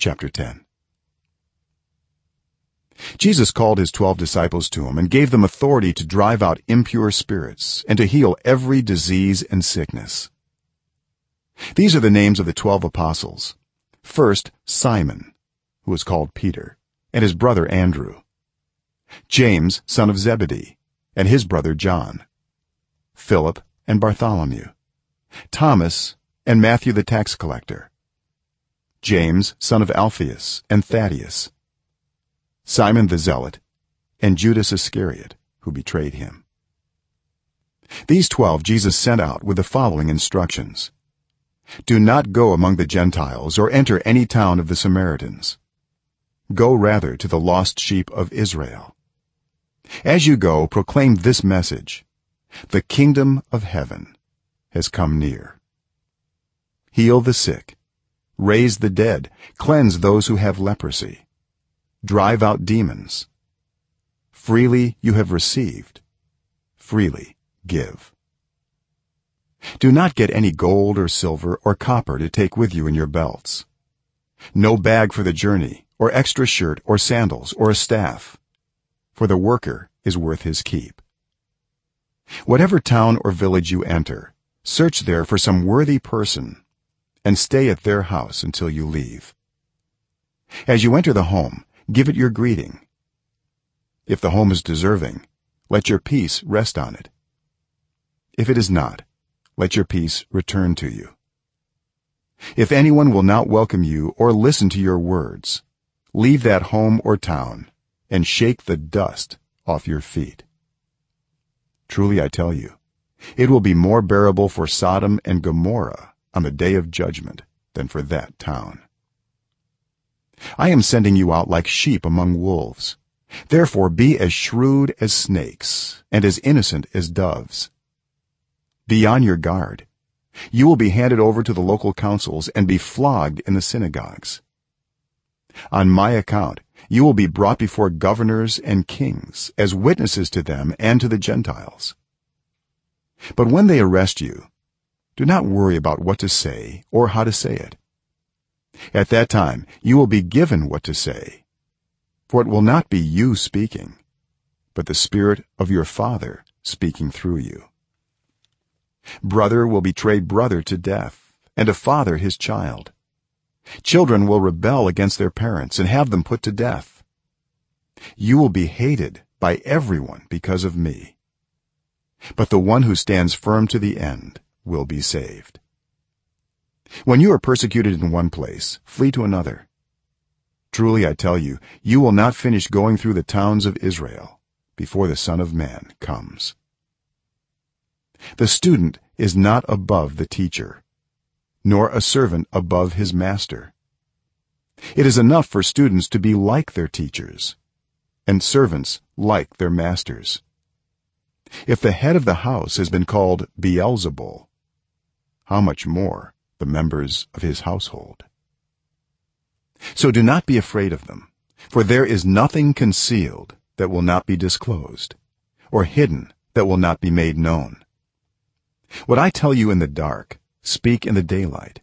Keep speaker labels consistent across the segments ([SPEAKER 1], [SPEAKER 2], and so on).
[SPEAKER 1] chapter 10 jesus called his 12 disciples to him and gave them authority to drive out impure spirits and to heal every disease and sickness. These are the names of the 12 apostles. First simon who was called peter and his brother andrew. James son of zebedee and his brother john. Philip and bartholomew. Thomas and matthew the tax collector james son of alphaeus and thaddaeus simon the zealot and judas iscariot who betrayed him. These 12 jesus sent out with the following instructions. Do not go among the gentiles or enter any town of the samaritans. Go rather to the lost sheep of israel. As you go proclaim this message. The kingdom of heaven has come near. Heal the sick raise the dead cleanse those who have leprosy drive out demons. Freely you have received freely give. Do not get any gold or silver or copper to take with you in your belts. No bag for the journey or extra shirt or sandals or a staff for the worker is worth his keep. Whatever town or village you enter search there for some worthy person and stay at their house until you leave. As you enter the home give it your greeting. If the home is deserving let your peace rest on it. If it is not let your peace return to you. If anyone will not welcome you or listen to your words leave that home or town and shake the dust off your feet. Truly i tell you it will be more bearable for sodom and gomorrah on the day of judgment than for that town. I am sending you out like sheep among wolves. Therefore be as shrewd as snakes and as innocent as doves. Be on your guard. You will be handed over to the local councils and be flogged in the synagogues. On my account you will be brought before governors and kings as witnesses to them and to the gentiles. But when they arrest you do not worry about what to say or how to say it. At that time you will be given what to say for it will not be you speaking but the spirit of your father speaking through you. Brother will betray brother to death and a father his child. Children will rebel against their parents and have them put to death. You will be hated by everyone because of me. But the one who stands firm to the end will be saved. When you are persecuted in one place flee to another. Truly i tell you you will not finish going through the towns of israel before the son of man comes. The student is not above the teacher nor a servant above his master. It is enough for students to be like their teachers and servants like their masters. If the head of the house has been called beelzebul how much more the members of his household. So do not be afraid of them for there is nothing concealed that will not be disclosed or hidden that will not be made known. What i tell you in the dark speak in the daylight.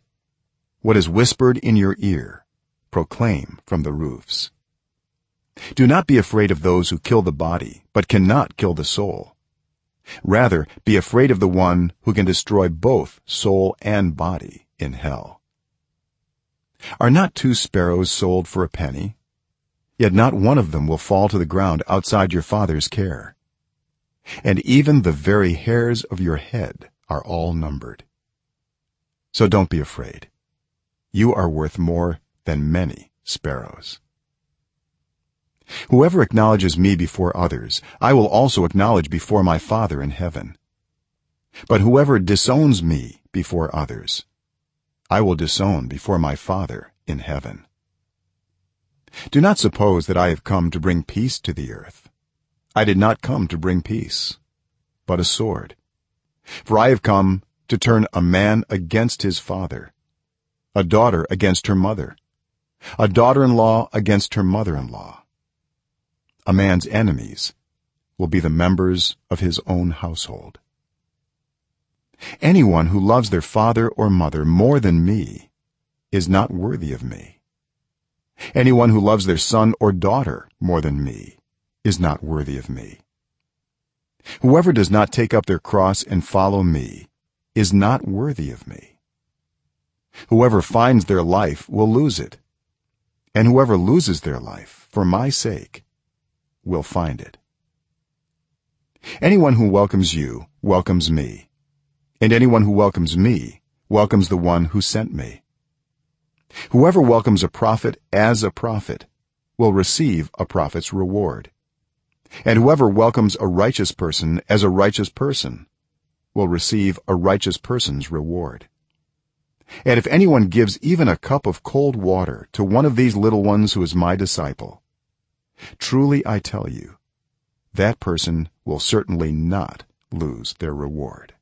[SPEAKER 1] What is whispered in your ear proclaim from the roofs. Do not be afraid of those who kill the body but cannot kill the soul rather be afraid of the one who can destroy both soul and body in hell. Are not two sparrows sold for a penny? Yet not one of them will fall to the ground outside your father's care. And even the very hairs of your head are all numbered. So don't be afraid. You are worth more than many sparrows whoever acknowledges me before others i will also acknowledge before my father in heaven. But whoever disowns me before others i will disown before my father in heaven. Do not suppose that i have come to bring peace to the earth. I did not come to bring peace but a sword. For i have come to turn a man against his father a daughter against her mother a daughter-in-law against her mother-in-law a man's enemies will be the members of his own household. Anyone who loves their father or mother more than me is not worthy of me. Anyone who loves their son or daughter more than me is not worthy of me. Whoever does not take up their cross and follow me is not worthy of me. Whoever finds their life will lose it and whoever loses their life for my sake will find it. Anyone who welcomes you welcomes me. And anyone who welcomes me welcomes the one who sent me. Whoever welcomes a prophet as a prophet will receive a prophet's reward. And whoever welcomes a righteous person as a righteous person will receive a righteous person's reward. And if anyone gives even a cup of cold water to one of these little ones who is my disciple truly i tell you that person will certainly not lose their reward